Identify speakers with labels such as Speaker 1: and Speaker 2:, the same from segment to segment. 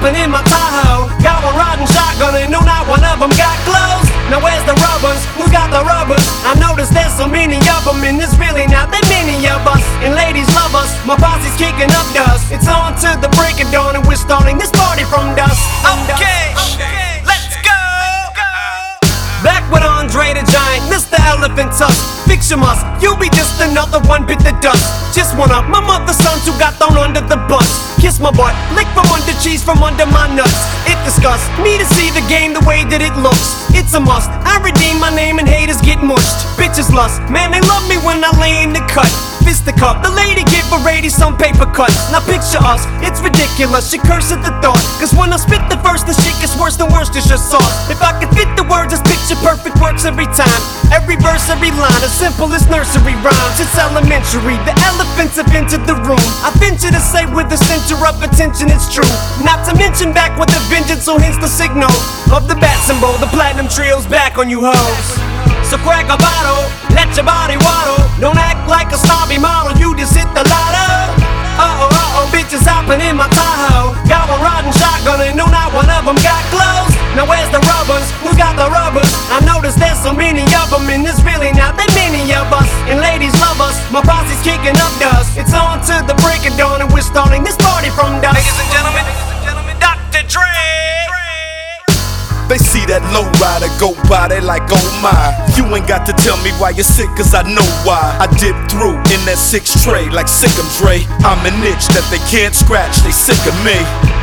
Speaker 1: hopping in my Tahoe. Got one rotten shotgun and no, not one of them got clothes. Now where's the rubbers? Who got the rubbers? I noticed there's so many of them and there's really not that many of us. And ladies love us, my posse's kicking up dust. It's on to the break of dawn and we're starting this party from dust.
Speaker 2: Okay, okay. let's go.
Speaker 1: Back with Andre the Giant, Mr. Elephant Tusk your must You be just another one bit the dust Just one up my mother's sons who got thrown under the bus Kiss my butt, lick from cheese from under my nuts. It disgusts me to see the game the way that it looks. It's a must, I redeem my name and haters get mushed. Bitches lust, man, they love me when I lay in the cut. Fisticuff, the cup. The lady give a lady some paper cuts. Now picture us, it's ridiculous. She curse at the thought. Cause when I spit the verse, the shit gets worse than worse, it's just sauce. If I could fit the words, this picture perfect works every time. Every verse, every line, as simple as nursery rhymes. It's elementary, the elephants have entered the room. I venture to say with the center of attention, it's true. Not to mention back with a vengeance, so hence the signal of the bat symbol. The platinum trio's back on you hoes. So crack a bottle, let your body waddle. Don't act like a snobby model, you just hit the lotto. Uh oh, uh oh, bitches hopping in my Tahoe. Got one riding shotgun and no, not one of them got clothes. Now where's the rubbers? Who's got the rubbers? I noticed there's so many of them and there's really not that many of us. And ladies love us, my posse's kicking up dust. It's on to the starting this party from dusk.
Speaker 2: Ladies and gentlemen, Dr. Dre.
Speaker 3: They see that low rider go by, they like, oh my. You ain't got to tell me why you're sick, cause I know why. I dip through in that six tray like Sick'em Dre. I'm an itch that they can't scratch, they sick of me.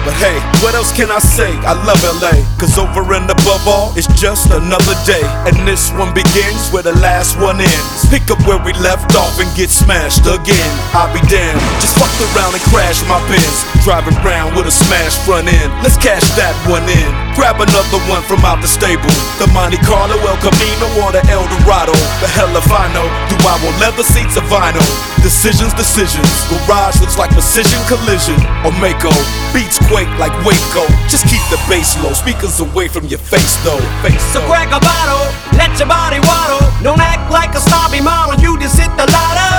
Speaker 3: But hey, what else can I say? I love LA, cause over and above all, it's just another day. And this one begins where the last one ends. Pick up where we left off and get smashed again. I'll be damned, just fucked around and crashed my Benz. Driving around with a smashed front end. Let's cash that one in. Grab another one from out the stable. The Monte Carlo, El Camino, or the El Dorado. The hell if I know. Do I want leather seats or vinyl? Decisions, decisions. Garage looks like precision collision. Or Maaco. Beats like Waco. Just keep the bass low. Speakers away from your face though. Face
Speaker 1: So
Speaker 3: though.
Speaker 1: crack a bottle, let your body waddle. Don't act like a snobby model, you just hit the lotto.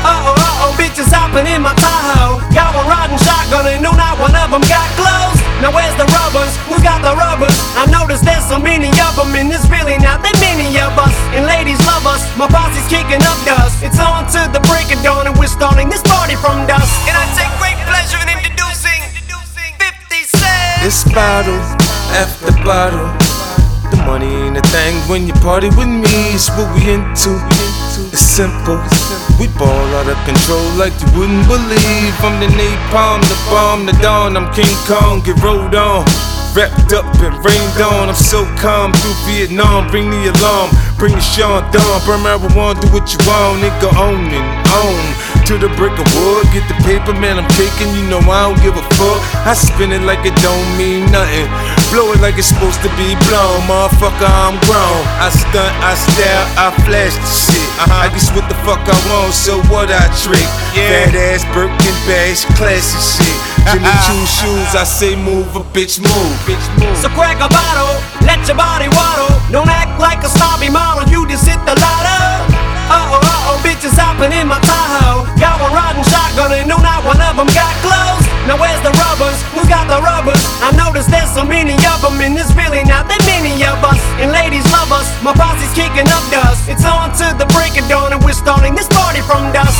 Speaker 1: Uh oh, uh oh, bitches hopping in my Tahoe. Got one riding shotgun and no, not one of them got clothes. Now where's the rubbers? Who got the rubbers? I noticed there's so many of them and there's really not that many of us. And ladies love us, my posse's kicking up dust.
Speaker 4: Bottle after bottle. The money ain't a thing when you party with me. It's what we into. It's simple. We ball out of control like you wouldn't believe. I'm the napalm, the bomb, the dawn. I'm King Kong, get rolled on. Wrapped up and rained on. I'm so calm through Vietnam. Bring the alarm, bring the Sean Dawn. Burn marijuana, do what you want. Nigga, own and own. To the brick of wood, get the paper, man. I'm taking, you know I don't give a fuck. I spin it like it don't mean nothing. Blow it like it's supposed to be blown, motherfucker. I'm grown. I stunt, I style, I flash the shit. I guess what the fuck I want, so what I trick. Fat ass Birkin bags, classy shit. Jimmy Choo shoes, I say move, a bitch move. Bitch move.
Speaker 1: So crack a bottle, let your body waddle. Don't act like a snobby model, you just hit the lotto. Uh oh, uh oh, bitches hopping in my Tahoe. Got one riding shotgun and no, not one of them got clothes. Now where's the rubbers? Who got the rubbers? I noticed there's so many of them and there's really not that many of us. And ladies love us, my posse's kicking up dust. It's on to the break of dawn and we're starting this party from dust.